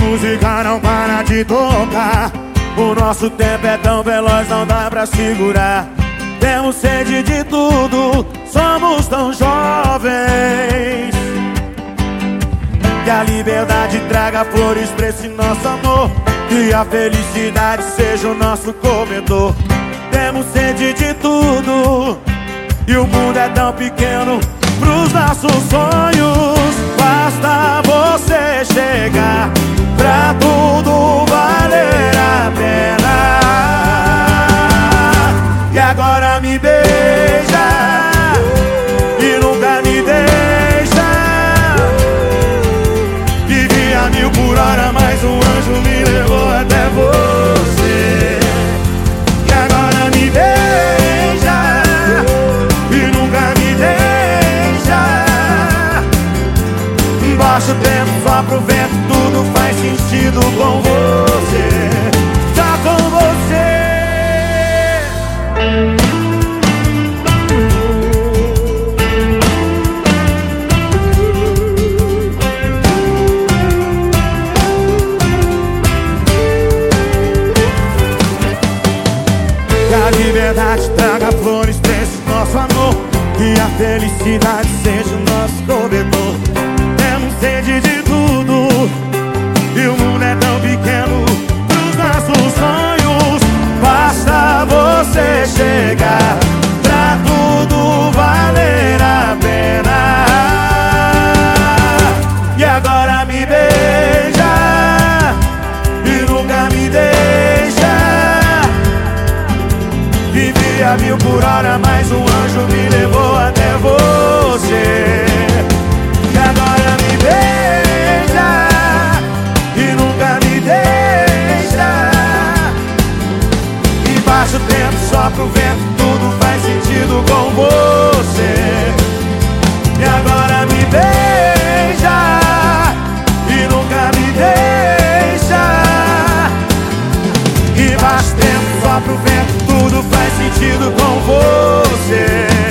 música não para de tocar. O nosso tempo é tão veloz, não dá pra segurar. Temos sede de tudo, somos tão jovens. Que a liberdade traga flores pra esse nosso amor. Que a felicidade seja o nosso comedor. Temos sede de tudo E o mundo é tão pequeno pros nossos sonhos Basta você chegar. Pra tudo valer a pena. E agora me beija Baixa o tempo só pro vento Tudo faz sentido com você. Tá com você. Que a liberdade traga flores pra nosso amor. Que a felicidade seja o nosso cobertor Sede de tudo. E o mundo é tão pequeno pros nossos sonhos. Basta você chegar Pra tudo valer a pena. E agora me beija E nunca me deixa. Vivi a mil por hora, mas um só pro vento Tudo faz sentido com você. E agora me beija E nunca me deixa. E o tempo só pro vento Tudo faz sentido com você